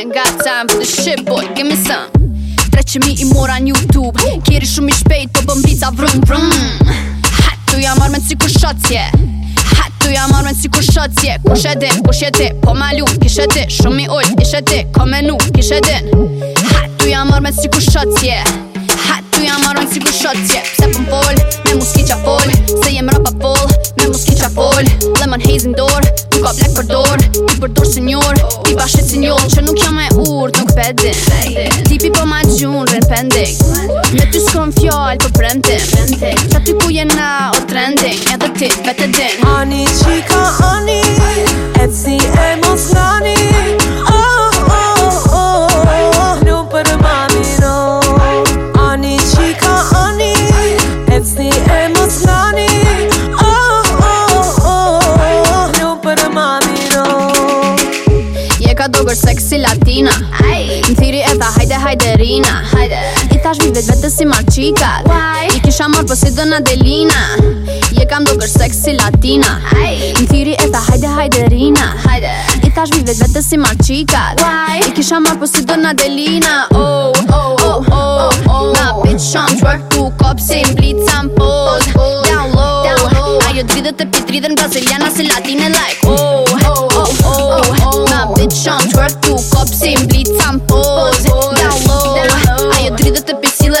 ain't got time for the shit boy Give me some Tre që mi i mora një YouTube Kjeri shumë i shpejt po bëm vita vrum vrum Ha tu ja marrë me në cikur shots je yeah. Ha tu ja marrë me në cikur shots yeah. Kush e din, kush e di, po ma lu Kish e shumë i ojt, ish e ko me nu Kish e din Ha tu ja marrë me në cikur shots je yeah. Ha tu ja marrë me në cikur shots yeah. Pse pëm fol, me mu qa fol Se jem rapa fol, me mu qa fol Lemon hazing door, nuk ka black për dor Ti për dor senior oh që nuk jam e urt nuk pedin Tipi po ma gjun rrën Me ty s'kon fjall po premtim Qa ty ku je na o trending Edhe ti vete din Ani qika ani Et si e mos nani Gina I thiri e tha hajde hajde Rina I thash mi vet vete si marqika I kisha marrë po si dona Delina Je kam do kërë sex si Latina I thiri e tha hajde hajde Rina I thash mi vet vete si mar I kisha marrë po si dona Delina Oh oh oh oh oh Na bitch shum të work ku kop si mblit sam pol Down low Ajo dvidhe të pitri në Braziliana si Latina like oh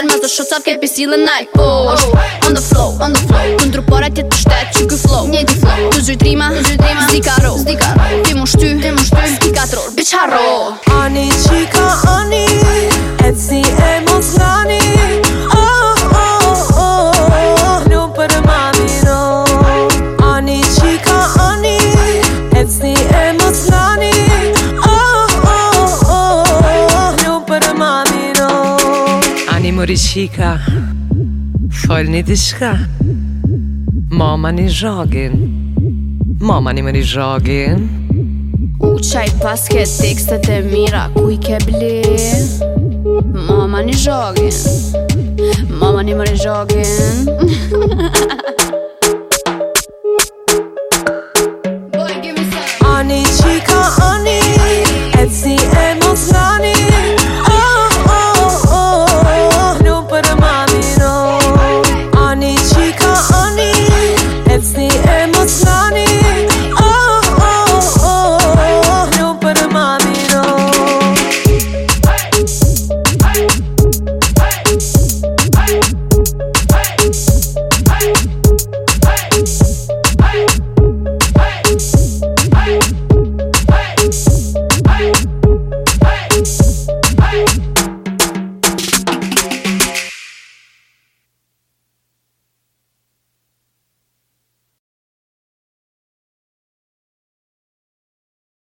kalendar Ma zë shosat ke pisi lë najt Posh On the flow On the flow Kundru pora tjetë të shtet Që kë flow Një di flow Të zhytrima Të zhytrima Zika ro Zika ro Ti mu shty Ti mu shty Ski katror Bitch haro Ani qika ani Et si e mozani Oh oh oh oh Nuk për mami no Ani qika ani Mori qika Fol një diçka Mama një zhagin Mama një më një zhagin U qaj paske tekstet e mira Ku i ke bli Mama një zhagin Mama një më një zhagin